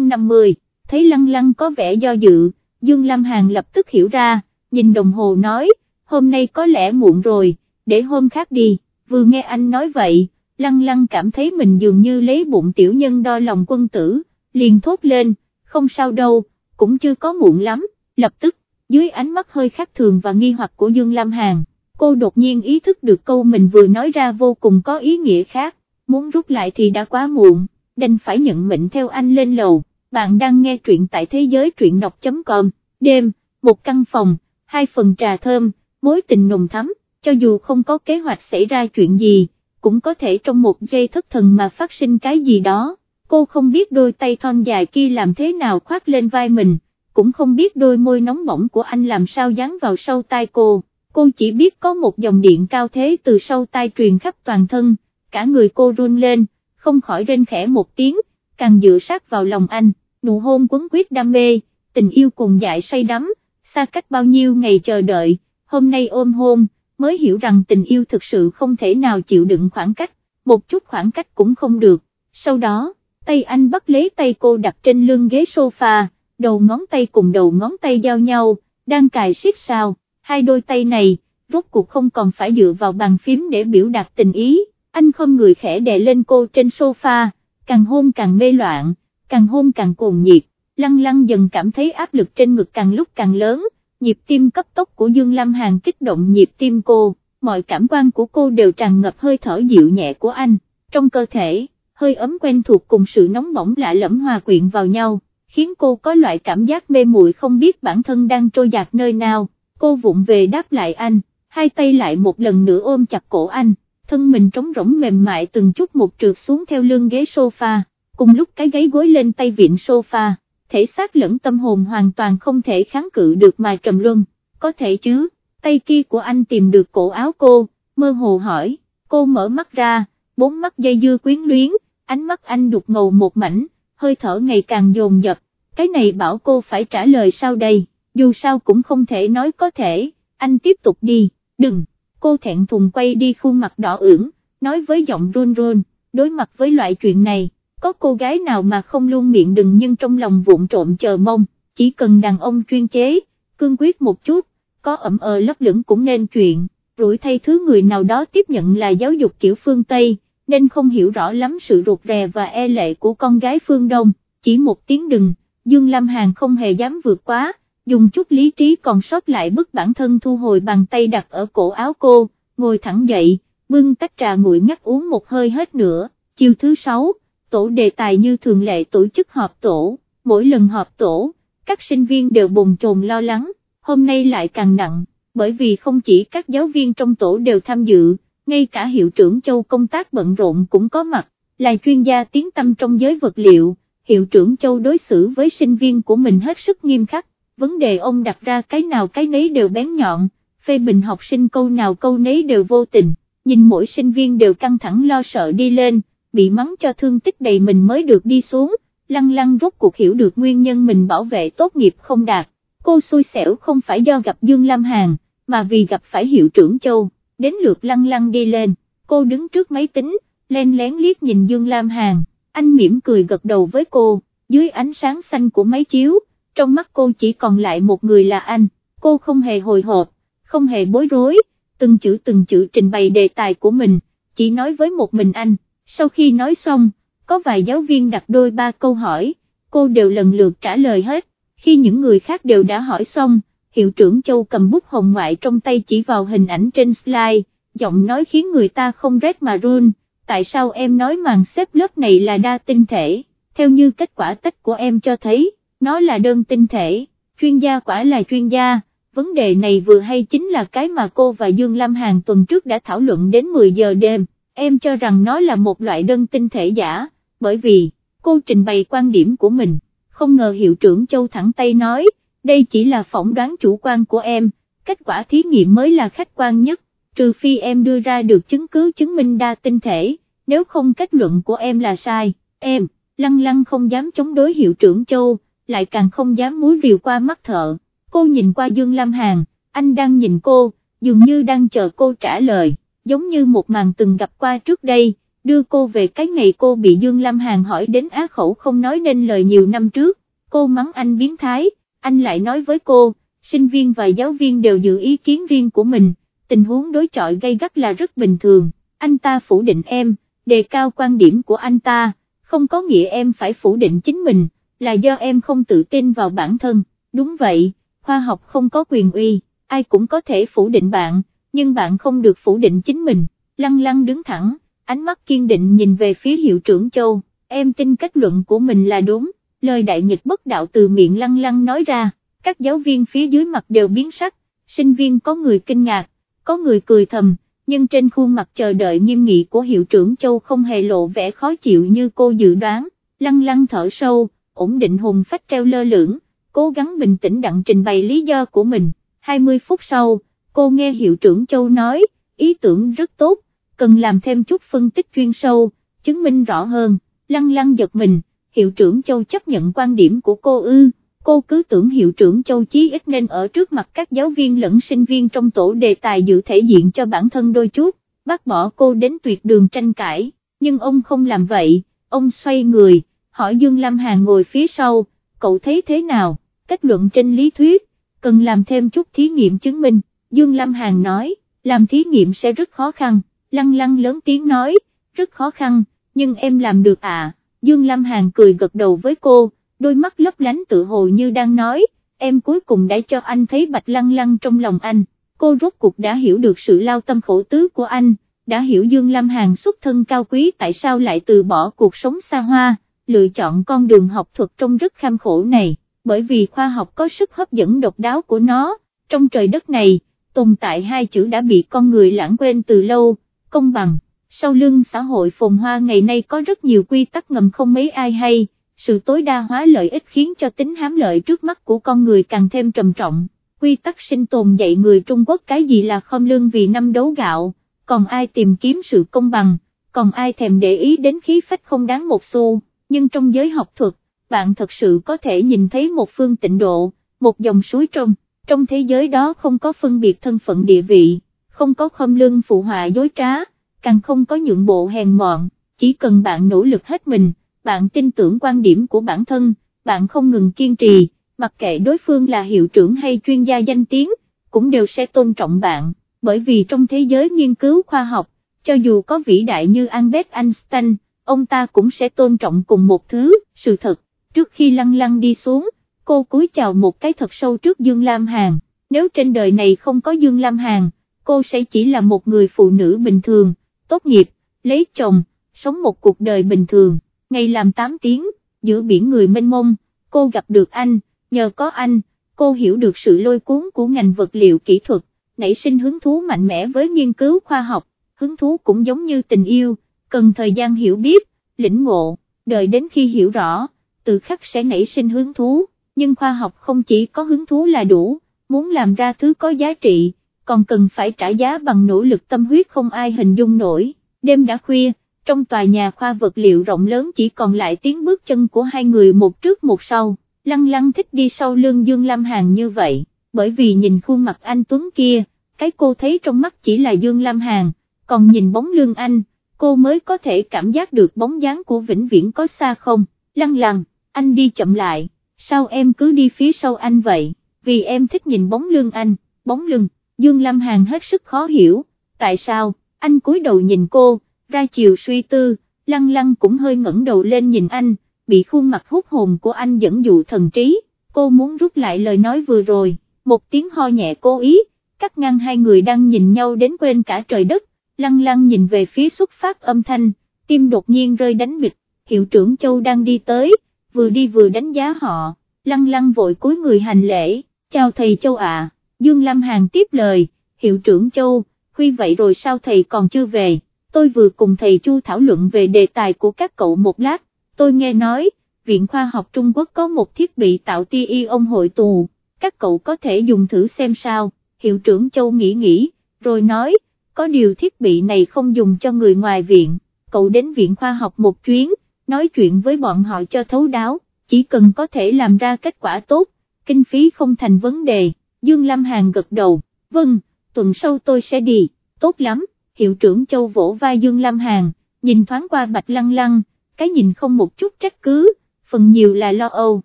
chương 50, thấy lăng lăng có vẻ do dự, Dương Lam Hàn lập tức hiểu ra, nhìn đồng hồ nói, hôm nay có lẽ muộn rồi, để hôm khác đi, vừa nghe anh nói vậy, lăng lăng cảm thấy mình dường như lấy bụng tiểu nhân đo lòng quân tử, liền thốt lên, không sao đâu, cũng chưa có muộn lắm, lập tức, dưới ánh mắt hơi khác thường và nghi hoặc của Dương Lam Hàn, cô đột nhiên ý thức được câu mình vừa nói ra vô cùng có ý nghĩa khác, muốn rút lại thì đã quá muộn, đành phải nhận mệnh theo anh lên lầu, bạn đang nghe truyện tại thế giới truyện đọc.com, đêm, một căn phòng, hai phần trà thơm, mối tình nồng thắm, cho dù không có kế hoạch xảy ra chuyện gì, cũng có thể trong một giây thất thần mà phát sinh cái gì đó, cô không biết đôi tay thon dài kia làm thế nào khoác lên vai mình, cũng không biết đôi môi nóng bỏng của anh làm sao dán vào sau tai cô, cô chỉ biết có một dòng điện cao thế từ sau tai truyền khắp toàn thân, cả người cô run lên, không khỏi rên khẽ một tiếng, càng dựa sát vào lòng anh, nụ hôn quấn quyết đam mê, tình yêu cùng dại say đắm, xa cách bao nhiêu ngày chờ đợi, hôm nay ôm hôn, mới hiểu rằng tình yêu thực sự không thể nào chịu đựng khoảng cách, một chút khoảng cách cũng không được, sau đó, tay anh bắt lấy tay cô đặt trên lưng ghế sofa, đầu ngón tay cùng đầu ngón tay giao nhau, đang cài siết sao, hai đôi tay này, rốt cuộc không còn phải dựa vào bàn phím để biểu đạt tình ý, anh không người khẽ đè lên cô trên sofa, càng hôn càng mê loạn, càng hôn càng cuồng nhiệt, lăng lăng dần cảm thấy áp lực trên ngực càng lúc càng lớn, nhịp tim cấp tốc của Dương Lam Hàn kích động nhịp tim cô, mọi cảm quan của cô đều tràn ngập hơi thở dịu nhẹ của anh, trong cơ thể, hơi ấm quen thuộc cùng sự nóng bỏng lạ lẫm hòa quyện vào nhau, khiến cô có loại cảm giác mê muội không biết bản thân đang trôi dạt nơi nào, cô vụng về đáp lại anh, hai tay lại một lần nữa ôm chặt cổ anh, thân mình trống rỗng mềm mại từng chút một trượt xuống theo lưng ghế sofa, cùng lúc cái gáy gối lên tay vịn sofa thể xác lẫn tâm hồn hoàn toàn không thể kháng cự được mà trầm luân, có thể chứ, tay kia của anh tìm được cổ áo cô, mơ hồ hỏi, cô mở mắt ra, bốn mắt dây dưa quyến luyến, ánh mắt anh đục ngầu một mảnh, hơi thở ngày càng dồn dập, cái này bảo cô phải trả lời sau đây, dù sao cũng không thể nói có thể, anh tiếp tục đi, đừng, cô thẹn thùng quay đi khuôn mặt đỏ ửng, nói với giọng run run, đối mặt với loại chuyện này có cô gái nào mà không luôn miệng đừng nhưng trong lòng vụn trộm chờ mong, chỉ cần đàn ông chuyên chế, cương quyết một chút, có ẩm ờ lấp lửng cũng nên chuyện, rủi thay thứ người nào đó tiếp nhận là giáo dục kiểu phương Tây, nên không hiểu rõ lắm sự rụt rè và e lệ của con gái phương Đông, chỉ một tiếng đừng, Dương Lam Hàn không hề dám vượt quá, dùng chút lý trí còn sót lại bức bản thân thu hồi bàn tay đặt ở cổ áo cô, ngồi thẳng dậy, bưng tách trà nguội ngắt uống một hơi hết nữa, chiều thứ sáu tổ đề tài như thường lệ tổ chức họp tổ, mỗi lần họp tổ, các sinh viên đều bồn chồn lo lắng, hôm nay lại càng nặng, bởi vì không chỉ các giáo viên trong tổ đều tham dự, ngay cả hiệu trưởng châu công tác bận rộn cũng có mặt, là chuyên gia tiếng tâm trong giới vật liệu, hiệu trưởng châu đối xử với sinh viên của mình hết sức nghiêm khắc, vấn đề ông đặt ra cái nào cái nấy đều bén nhọn, phê bình học sinh câu nào câu nấy đều vô tình, nhìn mỗi sinh viên đều căng thẳng lo sợ đi lên bị mắng cho thương tích đầy mình mới được đi xuống, lăng lăng rốt cuộc hiểu được nguyên nhân mình bảo vệ tốt nghiệp không đạt, cô xui xẻo không phải do gặp Dương Lam Hàn, mà vì gặp phải hiệu trưởng Châu, đến lượt lăng lăng đi lên, cô đứng trước máy tính, len lén liếc nhìn Dương Lam Hàn, anh mỉm cười gật đầu với cô, dưới ánh sáng xanh của máy chiếu, trong mắt cô chỉ còn lại một người là anh, cô không hề hồi hộp, không hề bối rối, từng chữ từng chữ trình bày đề tài của mình, chỉ nói với một mình anh. Sau khi nói xong, có vài giáo viên đặt đôi ba câu hỏi, cô đều lần lượt trả lời hết, khi những người khác đều đã hỏi xong, hiệu trưởng Châu cầm bút hồng ngoại trong tay chỉ vào hình ảnh trên slide, giọng nói khiến người ta không rét mà run, tại sao em nói màn xếp lớp này là đa tinh thể, theo như kết quả tách của em cho thấy, nó là đơn tinh thể, chuyên gia quả là chuyên gia. Vấn đề này vừa hay chính là cái mà cô và Dương Lam Hàn tuần trước đã thảo luận đến 10 giờ đêm. Em cho rằng nó là một loại đơn tinh thể giả, bởi vì, cô trình bày quan điểm của mình, không ngờ hiệu trưởng Châu thẳng tay nói, đây chỉ là phỏng đoán chủ quan của em, kết quả thí nghiệm mới là khách quan nhất, trừ phi em đưa ra được chứng cứ chứng minh đa tinh thể, nếu không kết luận của em là sai, em, lăng lăng không dám chống đối hiệu trưởng Châu, lại càng không dám múa rìu qua mắt thợ, cô nhìn qua Dương Lam Hàn, anh đang nhìn cô, dường như đang chờ cô trả lời giống như một màn từng gặp qua trước đây, đưa cô về cái ngày cô bị Dương Lam Hàn hỏi đến á khẩu không nói nên lời nhiều năm trước, cô mắng anh biến thái, anh lại nói với cô, sinh viên và giáo viên đều giữ ý kiến riêng của mình, tình huống đối chọi gây gắt là rất bình thường, anh ta phủ định em, đề cao quan điểm của anh ta, không có nghĩa em phải phủ định chính mình, là do em không tự tin vào bản thân, đúng vậy, khoa học không có quyền uy, ai cũng có thể phủ định bạn, nhưng bạn không được phủ định chính mình, lăng lăng đứng thẳng, ánh mắt kiên định nhìn về phía hiệu trưởng Châu, em tin kết luận của mình là đúng, lời đại nghịch bất đạo từ miệng lăng lăng nói ra, các giáo viên phía dưới mặt đều biến sắc, sinh viên có người kinh ngạc, có người cười thầm, nhưng trên khuôn mặt chờ đợi nghiêm nghị của hiệu trưởng Châu không hề lộ vẻ khó chịu như cô dự đoán, lăng lăng thở sâu, ổn định hùng phách treo lơ lửng, cố gắng bình tĩnh đặng trình bày lý do của mình, 20 phút sau, cô nghe hiệu trưởng Châu nói, ý tưởng rất tốt, cần làm thêm chút phân tích chuyên sâu, chứng minh rõ hơn, lăng lăng giật mình, hiệu trưởng Châu chấp nhận quan điểm của cô ư, cô cứ tưởng hiệu trưởng Châu Chí ít nên ở trước mặt các giáo viên lẫn sinh viên trong tổ đề tài giữ thể diện cho bản thân đôi chút, bác bỏ cô đến tuyệt đường tranh cãi, nhưng ông không làm vậy, ông xoay người, hỏi Dương Lam Hàn ngồi phía sau, cậu thấy thế nào, kết luận trên lý thuyết, cần làm thêm chút thí nghiệm chứng minh, Dương Lam Hàn nói, làm thí nghiệm sẽ rất khó khăn, lăng lăng lớn tiếng nói, rất khó khăn, nhưng em làm được à, Dương Lam Hàn cười gật đầu với cô, đôi mắt lấp lánh tự hồ như đang nói, em cuối cùng đã cho anh thấy bạch lăng lăng trong lòng anh, cô rốt cuộc đã hiểu được sự lao tâm khổ tứ của anh, đã hiểu Dương Lam Hàn xuất thân cao quý tại sao lại từ bỏ cuộc sống xa hoa, lựa chọn con đường học thuật trong rất kham khổ này, bởi vì khoa học có sức hấp dẫn độc đáo của nó, trong trời đất này, tồn tại hai chữ đã bị con người lãng quên từ lâu, công bằng, sau lưng xã hội phồn hoa ngày nay có rất nhiều quy tắc ngầm không mấy ai hay, sự tối đa hóa lợi ích khiến cho tính hám lợi trước mắt của con người càng thêm trầm trọng, quy tắc sinh tồn dạy người Trung Quốc cái gì là không lương vì năm đấu gạo, còn ai tìm kiếm sự công bằng, còn ai thèm để ý đến khí phách không đáng một xu, nhưng trong giới học thuật, bạn thật sự có thể nhìn thấy một phương tịnh độ, một dòng suối trong, trong thế giới đó không có phân biệt thân phận địa vị, không có khâm lương phụ họa dối trá, càng không có nhượng bộ hèn mọn, chỉ cần bạn nỗ lực hết mình, bạn tin tưởng quan điểm của bản thân, bạn không ngừng kiên trì, mặc kệ đối phương là hiệu trưởng hay chuyên gia danh tiếng, cũng đều sẽ tôn trọng bạn, bởi vì trong thế giới nghiên cứu khoa học, cho dù có vĩ đại như Albert Einstein, ông ta cũng sẽ tôn trọng cùng một thứ, sự thật, trước khi lăng lăng đi xuống, cô cúi chào một cái thật sâu trước Dương Lam Hàn, nếu trên đời này không có Dương Lam Hàn, cô sẽ chỉ là một người phụ nữ bình thường, tốt nghiệp, lấy chồng, sống một cuộc đời bình thường, ngày làm 8 tiếng, giữa biển người mênh mông, cô gặp được anh, nhờ có anh, cô hiểu được sự lôi cuốn của ngành vật liệu kỹ thuật, nảy sinh hứng thú mạnh mẽ với nghiên cứu khoa học, hứng thú cũng giống như tình yêu, cần thời gian hiểu biết, lĩnh ngộ, đợi đến khi hiểu rõ, tự khắc sẽ nảy sinh hứng thú, nhưng khoa học không chỉ có hứng thú là đủ, muốn làm ra thứ có giá trị, còn cần phải trả giá bằng nỗ lực tâm huyết không ai hình dung nổi, đêm đã khuya, trong tòa nhà khoa vật liệu rộng lớn chỉ còn lại tiếng bước chân của hai người một trước một sau, lăng lăng thích đi sau lưng Dương Lam Hàn như vậy, bởi vì nhìn khuôn mặt anh Tuấn kia, cái cô thấy trong mắt chỉ là Dương Lam Hàn, còn nhìn bóng lưng anh, cô mới có thể cảm giác được bóng dáng của vĩnh viễn có xa không, lăng lăng, anh đi chậm lại, sao em cứ đi phía sau anh vậy, vì em thích nhìn bóng lưng anh, bóng lưng, Dương Lam Hàn hết sức khó hiểu, tại sao, anh cúi đầu nhìn cô, ra chiều suy tư, lăng lăng cũng hơi ngẩng đầu lên nhìn anh, bị khuôn mặt hút hồn của anh dẫn dụ thần trí, cô muốn rút lại lời nói vừa rồi, một tiếng ho nhẹ cố ý, cắt ngang hai người đang nhìn nhau đến quên cả trời đất, lăng lăng nhìn về phía xuất phát âm thanh, tim đột nhiên rơi đánh bịch, hiệu trưởng Châu đang đi tới, vừa đi vừa đánh giá họ, lăng lăng vội cúi người hành lễ, chào thầy Châu ạ, Dương Lam Hàn tiếp lời, hiệu trưởng Châu, khuy vậy rồi sao thầy còn chưa về, tôi vừa cùng thầy Chu thảo luận về đề tài của các cậu một lát, tôi nghe nói, Viện Khoa học Trung Quốc có một thiết bị tạo tia ion hội tù, các cậu có thể dùng thử xem sao, hiệu trưởng Châu nghĩ nghĩ, rồi nói, có điều thiết bị này không dùng cho người ngoài viện, cậu đến viện khoa học một chuyến, nói chuyện với bọn họ cho thấu đáo, chỉ cần có thể làm ra kết quả tốt, kinh phí không thành vấn đề, Dương Lam Hàn gật đầu, vâng, tuần sau tôi sẽ đi, tốt lắm, hiệu trưởng Châu vỗ vai Dương Lam Hàn, nhìn thoáng qua bạch lăng lăng, cái nhìn không một chút trách cứ, phần nhiều là lo âu,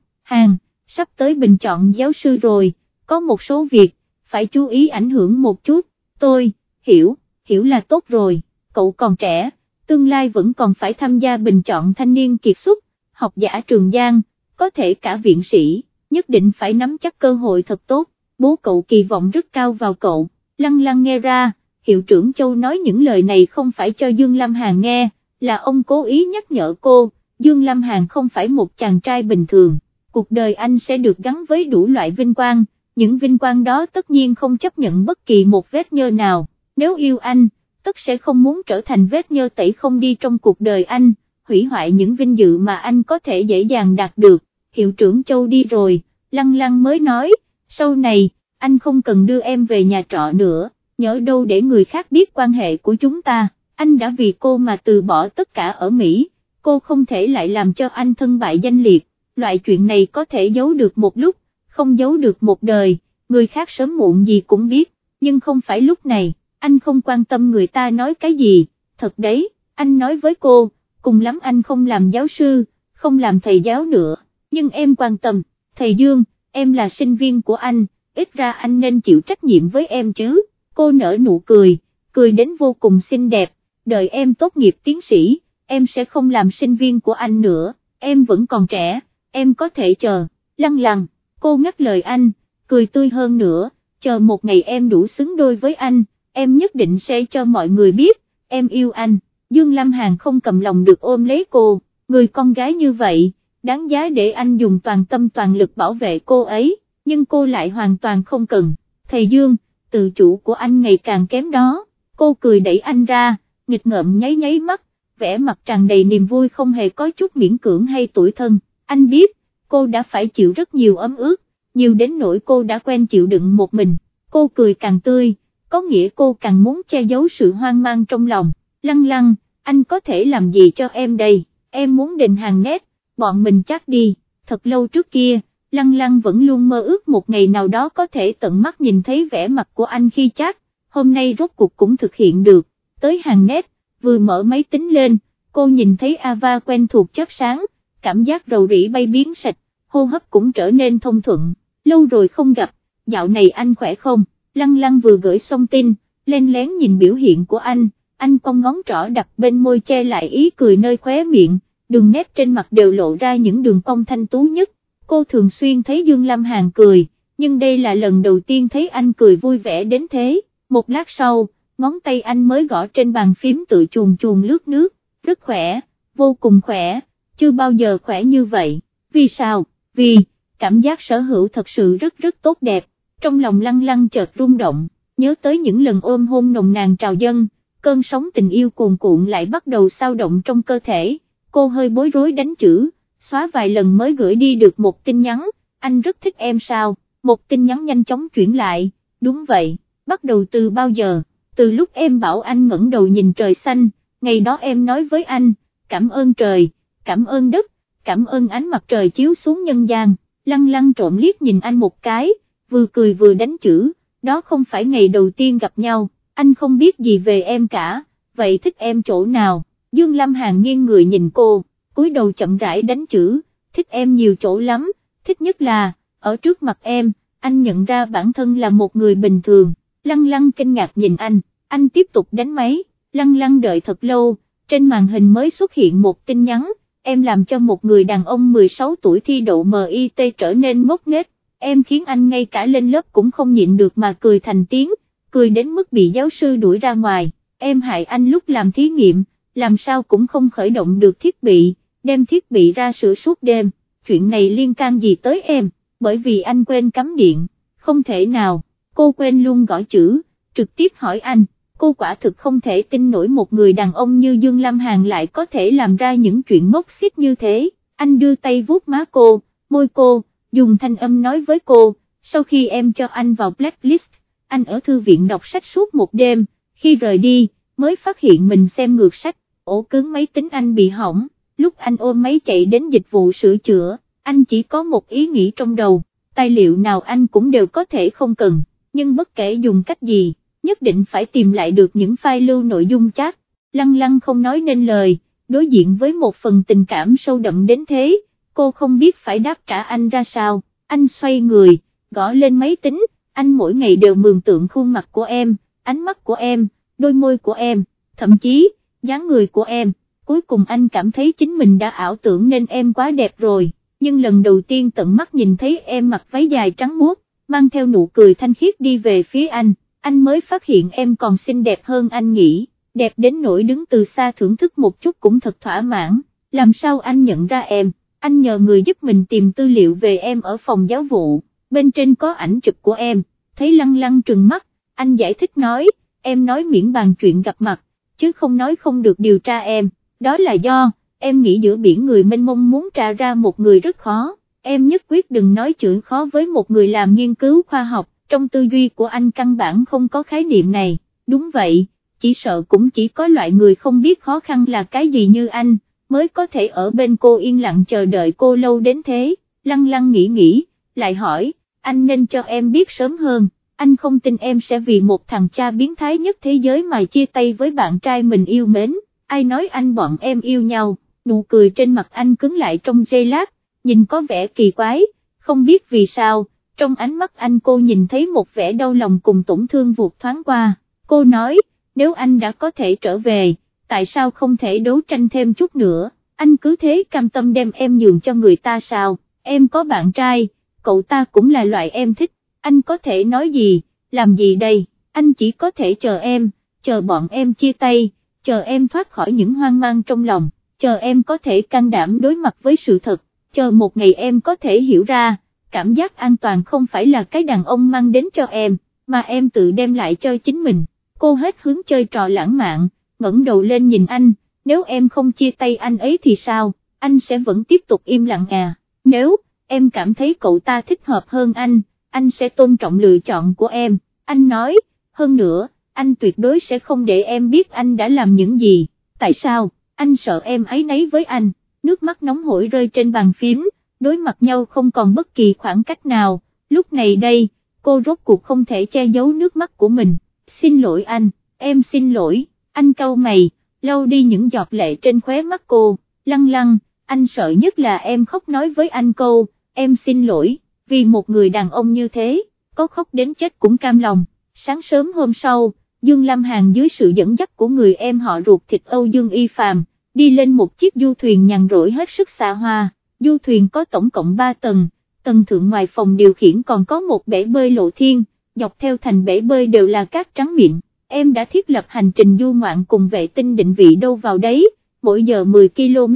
hàng, sắp tới bình chọn giáo sư rồi, có một số việc, phải chú ý ảnh hưởng một chút, tôi, hiểu, hiểu là tốt rồi, cậu còn trẻ, tương lai vẫn còn phải tham gia bình chọn thanh niên kiệt xuất, học giả trường Giang, có thể cả viện sĩ, nhất định phải nắm chắc cơ hội thật tốt, bố cậu kỳ vọng rất cao vào cậu, lăng lăng nghe ra, hiệu trưởng Châu nói những lời này không phải cho Dương Lâm Hàn nghe, là ông cố ý nhắc nhở cô, Dương Lâm Hàn không phải một chàng trai bình thường, cuộc đời anh sẽ được gắn với đủ loại vinh quang, những vinh quang đó tất nhiên không chấp nhận bất kỳ một vết nhơ nào, nếu yêu anh, tất sẽ không muốn trở thành vết nhơ tẩy không đi trong cuộc đời anh, hủy hoại những vinh dự mà anh có thể dễ dàng đạt được, hiệu trưởng Châu đi rồi, lăng lăng mới nói, sau này, anh không cần đưa em về nhà trọ nữa, nhớ đâu để người khác biết quan hệ của chúng ta, anh đã vì cô mà từ bỏ tất cả ở Mỹ, cô không thể lại làm cho anh thân bại danh liệt, loại chuyện này có thể giấu được một lúc, không giấu được một đời, người khác sớm muộn gì cũng biết, nhưng không phải lúc này, anh không quan tâm người ta nói cái gì, thật đấy, anh nói với cô, cùng lắm anh không làm giáo sư, không làm thầy giáo nữa, nhưng em quan tâm, thầy Dương, em là sinh viên của anh, ít ra anh nên chịu trách nhiệm với em chứ, cô nở nụ cười, cười đến vô cùng xinh đẹp, đợi em tốt nghiệp tiến sĩ, em sẽ không làm sinh viên của anh nữa, em vẫn còn trẻ, em có thể chờ, lăng lăng, cô ngắt lời anh, cười tươi hơn nữa, chờ một ngày em đủ xứng đôi với anh, em nhất định sẽ cho mọi người biết, em yêu anh, Dương Lâm Hàn không cầm lòng được ôm lấy cô, người con gái như vậy, đáng giá để anh dùng toàn tâm toàn lực bảo vệ cô ấy, nhưng cô lại hoàn toàn không cần, thầy Dương, tự chủ của anh ngày càng kém đó, cô cười đẩy anh ra, nghịch ngợm nháy nháy mắt, vẻ mặt tràn đầy niềm vui không hề có chút miễn cưỡng hay tuổi thân, anh biết, cô đã phải chịu rất nhiều ấm ướt, nhiều đến nỗi cô đã quen chịu đựng một mình, cô cười càng tươi, có nghĩa cô càng muốn che giấu sự hoang mang trong lòng, lăng lăng, anh có thể làm gì cho em đây, em muốn định hàng nét, bọn mình chắc đi, thật lâu trước kia, lăng lăng vẫn luôn mơ ước một ngày nào đó có thể tận mắt nhìn thấy vẻ mặt của anh khi chắc, hôm nay rốt cuộc cũng thực hiện được, tới hàng nét, vừa mở máy tính lên, cô nhìn thấy Ava quen thuộc chất sáng, cảm giác rầu rĩ bay biến sạch, hô hấp cũng trở nên thông thuận, lâu rồi không gặp, dạo này anh khỏe không, lăng lăng vừa gửi xong tin, lên lén nhìn biểu hiện của anh, anh cong ngón trỏ đặt bên môi che lại ý cười nơi khóe miệng, đường nét trên mặt đều lộ ra những đường cong thanh tú nhất, cô thường xuyên thấy Dương Lâm Hàn cười, nhưng đây là lần đầu tiên thấy anh cười vui vẻ đến thế, một lát sau, ngón tay anh mới gõ trên bàn phím tự chuồn chuồn lướt nước, rất khỏe, vô cùng khỏe, chưa bao giờ khỏe như vậy, vì sao, vì, cảm giác sở hữu thật sự rất rất tốt đẹp, trong lòng lăng lăng chợt rung động, nhớ tới những lần ôm hôn nồng nàn trào dân, cơn sóng tình yêu cuồn cuộn lại bắt đầu sao động trong cơ thể, cô hơi bối rối đánh chữ, xóa vài lần mới gửi đi được một tin nhắn, anh rất thích em sao, một tin nhắn nhanh chóng chuyển lại, đúng vậy, bắt đầu từ bao giờ, từ lúc em bảo anh ngẩng đầu nhìn trời xanh, ngày đó em nói với anh, cảm ơn trời, cảm ơn đất, cảm ơn ánh mặt trời chiếu xuống nhân gian, lăng lăng trộm liếc nhìn anh một cái, vừa cười vừa đánh chữ, đó không phải ngày đầu tiên gặp nhau, anh không biết gì về em cả, vậy thích em chỗ nào, Dương Lâm Hàn nghiêng người nhìn cô, cúi đầu chậm rãi đánh chữ, thích em nhiều chỗ lắm, thích nhất là, ở trước mặt em, anh nhận ra bản thân là một người bình thường, lăng lăng kinh ngạc nhìn anh, anh tiếp tục đánh máy, lăng lăng đợi thật lâu, trên màn hình mới xuất hiện một tin nhắn, em làm cho một người đàn ông 16 tuổi thi đậu MIT trở nên ngốc nghếch, em khiến anh ngay cả lên lớp cũng không nhịn được mà cười thành tiếng, cười đến mức bị giáo sư đuổi ra ngoài, em hại anh lúc làm thí nghiệm, làm sao cũng không khởi động được thiết bị, đem thiết bị ra sửa suốt đêm, chuyện này liên can gì tới em, bởi vì anh quên cắm điện, không thể nào, cô quên luôn gõ chữ, trực tiếp hỏi anh, cô quả thực không thể tin nổi một người đàn ông như Dương Lam Hàn lại có thể làm ra những chuyện ngốc xít như thế, anh đưa tay vuốt má cô, môi cô, dùng thanh âm nói với cô, sau khi em cho anh vào blacklist, anh ở thư viện đọc sách suốt một đêm, khi rời đi, mới phát hiện mình xem ngược sách, ổ cứng máy tính anh bị hỏng, lúc anh ôm máy chạy đến dịch vụ sửa chữa, anh chỉ có một ý nghĩ trong đầu, tài liệu nào anh cũng đều có thể không cần, nhưng bất kể dùng cách gì, nhất định phải tìm lại được những file lưu nội dung chat, lăng lăng không nói nên lời, đối diện với một phần tình cảm sâu đậm đến thế, cô không biết phải đáp trả anh ra sao, anh xoay người, gõ lên máy tính, anh mỗi ngày đều mường tượng khuôn mặt của em, ánh mắt của em, đôi môi của em, thậm chí, dáng người của em, cuối cùng anh cảm thấy chính mình đã ảo tưởng nên em quá đẹp rồi, nhưng lần đầu tiên tận mắt nhìn thấy em mặc váy dài trắng muốt, mang theo nụ cười thanh khiết đi về phía anh, anh mới phát hiện em còn xinh đẹp hơn anh nghĩ, đẹp đến nỗi đứng từ xa thưởng thức một chút cũng thật thỏa mãn, làm sao anh nhận ra em, anh nhờ người giúp mình tìm tư liệu về em ở phòng giáo vụ, bên trên có ảnh chụp của em, thấy lăng lăng trừng mắt, anh giải thích nói, em nói miễn bàn chuyện gặp mặt, chứ không nói không được điều tra em, đó là do, em nghĩ giữa biển người mênh mông muốn tra ra một người rất khó, em nhất quyết đừng nói chữ khó với một người làm nghiên cứu khoa học, trong tư duy của anh căn bản không có khái niệm này, đúng vậy, chỉ sợ cũng chỉ có loại người không biết khó khăn là cái gì như anh, mới có thể ở bên cô yên lặng chờ đợi cô lâu đến thế, lăng lăng nghĩ nghĩ, lại hỏi, anh nên cho em biết sớm hơn, anh không tin em sẽ vì một thằng cha biến thái nhất thế giới mà chia tay với bạn trai mình yêu mến, ai nói anh bọn em yêu nhau, nụ cười trên mặt anh cứng lại trong giây lát, nhìn có vẻ kỳ quái, không biết vì sao, trong ánh mắt anh cô nhìn thấy một vẻ đau lòng cùng tổn thương vụt thoáng qua, cô nói, nếu anh đã có thể trở về, tại sao không thể đấu tranh thêm chút nữa, anh cứ thế cam tâm đem em nhường cho người ta sao, em có bạn trai, cậu ta cũng là loại em thích, anh có thể nói gì, làm gì đây, anh chỉ có thể chờ em, chờ bọn em chia tay, chờ em thoát khỏi những hoang mang trong lòng, chờ em có thể can đảm đối mặt với sự thật, chờ một ngày em có thể hiểu ra, cảm giác an toàn không phải là cái đàn ông mang đến cho em, mà em tự đem lại cho chính mình, cô hết hướng chơi trò lãng mạn, ngẩng đầu lên nhìn anh, nếu em không chia tay anh ấy thì sao, anh sẽ vẫn tiếp tục im lặng à, nếu, em cảm thấy cậu ta thích hợp hơn anh, anh sẽ tôn trọng lựa chọn của em, anh nói, hơn nữa, anh tuyệt đối sẽ không để em biết anh đã làm những gì, tại sao, anh sợ em ấy nấy với anh, nước mắt nóng hổi rơi trên bàn phím, đối mặt nhau không còn bất kỳ khoảng cách nào, lúc này đây, cô rốt cuộc không thể che giấu nước mắt của mình, xin lỗi anh, em xin lỗi, anh câu mày, lau đi những giọt lệ trên khóe mắt cô, lăng lăng, anh sợ nhất là em khóc nói với anh câu, em xin lỗi, vì một người đàn ông như thế, có khóc đến chết cũng cam lòng, sáng sớm hôm sau, Dương Lam Hàn dưới sự dẫn dắt của người em họ ruột thịt Âu Dương Y Phàm, đi lên một chiếc du thuyền nhàn rỗi hết sức xa hoa, du thuyền có tổng cộng 3 tầng, tầng thượng ngoài phòng điều khiển còn có một bể bơi lộ thiên, dọc theo thành bể bơi đều là cát trắng miệng, em đã thiết lập hành trình du ngoạn cùng vệ tinh định vị đâu vào đấy, mỗi giờ 10 km,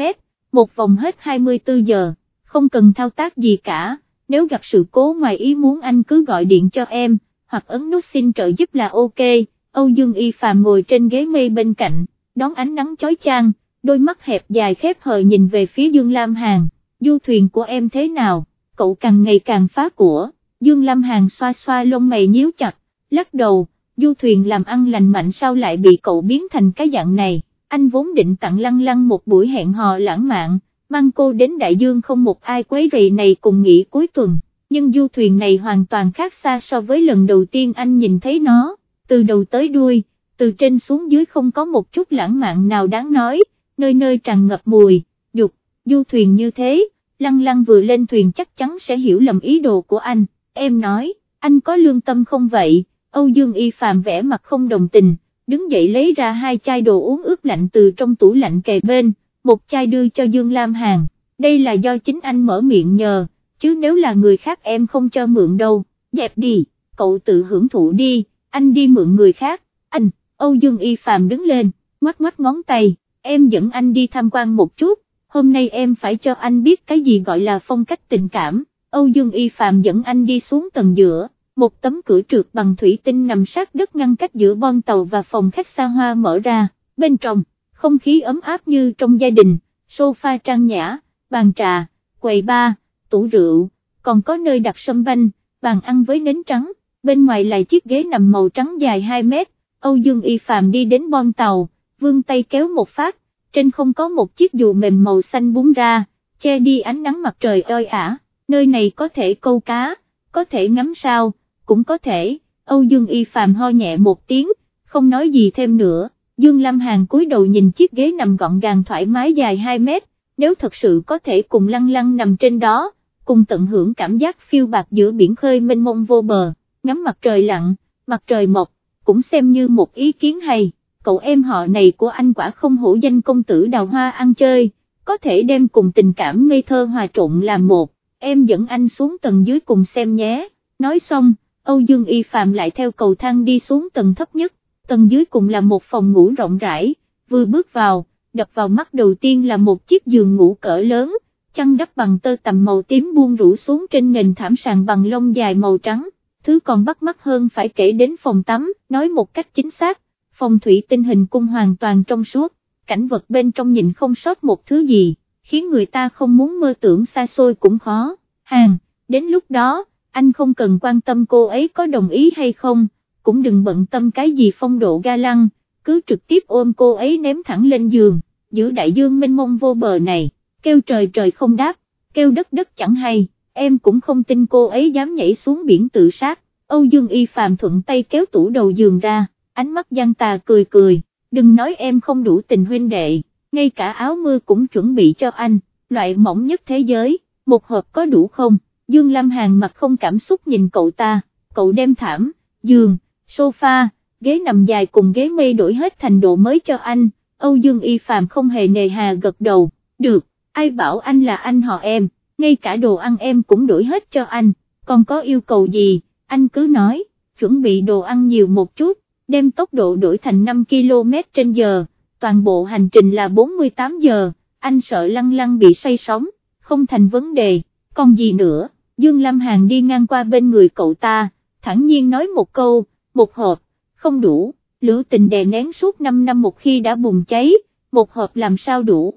một vòng hết 24 giờ, không cần thao tác gì cả, nếu gặp sự cố ngoài ý muốn anh cứ gọi điện cho em, hoặc ấn nút xin trợ giúp là ok, Âu Dương Y Phạm ngồi trên ghế mây bên cạnh, đón ánh nắng chói chang, đôi mắt hẹp dài khép hờ nhìn về phía Dương Lam Hàn, du thuyền của em thế nào, cậu càng ngày càng phá của, Dương Lam Hàn xoa xoa lông mày nhíu chặt, lắc đầu, du thuyền làm ăn lành mạnh sao lại bị cậu biến thành cái dạng này, anh vốn định tặng lăng lăng một buổi hẹn hò lãng mạn, mang cô đến đại dương không một ai quấy rầy này cùng nghỉ cuối tuần, nhưng du thuyền này hoàn toàn khác xa so với lần đầu tiên anh nhìn thấy nó, từ đầu tới đuôi, từ trên xuống dưới không có một chút lãng mạn nào đáng nói, nơi nơi tràn ngập mùi, dục, du thuyền như thế, lăng lăng vừa lên thuyền chắc chắn sẽ hiểu lầm ý đồ của anh, em nói, anh có lương tâm không vậy, Âu Dương Y Phạm vẽ mặt không đồng tình, đứng dậy lấy ra hai chai đồ uống ướp lạnh từ trong tủ lạnh kề bên, một chai đưa cho Dương Lam Hàn, đây là do chính anh mở miệng nhờ, chứ nếu là người khác em không cho mượn đâu, dẹp đi, cậu tự hưởng thụ đi, anh đi mượn người khác, anh, Âu Dương Y Phạm đứng lên, ngoắt ngoắt ngón tay, em dẫn anh đi tham quan một chút, hôm nay em phải cho anh biết cái gì gọi là phong cách tình cảm, Âu Dương Y Phạm dẫn anh đi xuống tầng giữa, một tấm cửa trượt bằng thủy tinh nằm sát đất ngăn cách giữa bon tàu và phòng khách xa hoa mở ra, bên trong, không khí ấm áp như trong gia đình, sofa trang nhã, bàn trà, quầy bar, tủ rượu, còn có nơi đặt sâm banh, bàn ăn với nến trắng, bên ngoài là chiếc ghế nằm màu trắng dài 2 mét, Âu Dương Y Phạm đi đến bon tàu, vương tay kéo một phát, trên không có một chiếc dù mềm màu xanh búng ra, che đi ánh nắng mặt trời oi ả, nơi này có thể câu cá, có thể ngắm sao, cũng có thể, Âu Dương Y Phạm ho nhẹ một tiếng, không nói gì thêm nữa. Dương Lâm Hàn cúi đầu nhìn chiếc ghế nằm gọn gàng thoải mái dài 2 mét, nếu thật sự có thể cùng lăng lăng nằm trên đó, cùng tận hưởng cảm giác phiêu bạc giữa biển khơi mênh mông vô bờ, ngắm mặt trời lặn, mặt trời mọc, cũng xem như một ý kiến hay, cậu em họ này của anh quả không hổ danh công tử đào hoa ăn chơi, có thể đem cùng tình cảm ngây thơ hòa trộn làm một, em dẫn anh xuống tầng dưới cùng xem nhé, nói xong, Âu Dương Y Phạm lại theo cầu thang đi xuống tầng thấp nhất, tầng dưới cùng là một phòng ngủ rộng rãi, vừa bước vào, đập vào mắt đầu tiên là một chiếc giường ngủ cỡ lớn, chăn đắp bằng tơ tằm màu tím buông rủ xuống trên nền thảm sàn bằng lông dài màu trắng, thứ còn bắt mắt hơn phải kể đến phòng tắm, nói một cách chính xác, phòng thủy tinh hình cung hoàn toàn trong suốt, cảnh vật bên trong nhìn không sót một thứ gì, khiến người ta không muốn mơ tưởng xa xôi cũng khó, hàng, đến lúc đó, anh không cần quan tâm cô ấy có đồng ý hay không, cũng đừng bận tâm cái gì phong độ ga lăng, cứ trực tiếp ôm cô ấy ném thẳng lên giường, giữa đại dương mênh mông vô bờ này, kêu trời trời không đáp, kêu đất đất chẳng hay, em cũng không tin cô ấy dám nhảy xuống biển tự sát, Âu Dương Y Phạm thuận tay kéo tủ đầu giường ra, ánh mắt gian tà cười cười, đừng nói em không đủ tình huynh đệ, ngay cả áo mưa cũng chuẩn bị cho anh, loại mỏng nhất thế giới, một hộp có đủ không, Dương Lâm Hàn mặt không cảm xúc nhìn cậu ta, cậu đem thảm, giường, sofa, ghế nằm dài cùng ghế mây đổi hết thành độ mới cho anh, Âu Dương Y Phạm không hề nề hà gật đầu, được, ai bảo anh là anh họ em, ngay cả đồ ăn em cũng đổi hết cho anh, còn có yêu cầu gì, anh cứ nói, chuẩn bị đồ ăn nhiều một chút, đem tốc độ đổi thành 5 km trên giờ, toàn bộ hành trình là 48 giờ, anh sợ lăng lăng bị say sóng, không thành vấn đề, còn gì nữa, Dương Lâm Hàn đi ngang qua bên người cậu ta, thẳng nhiên nói một câu, một hộp, không đủ, lữ tình đè nén suốt 5 năm một khi đã bùng cháy, một hộp làm sao đủ.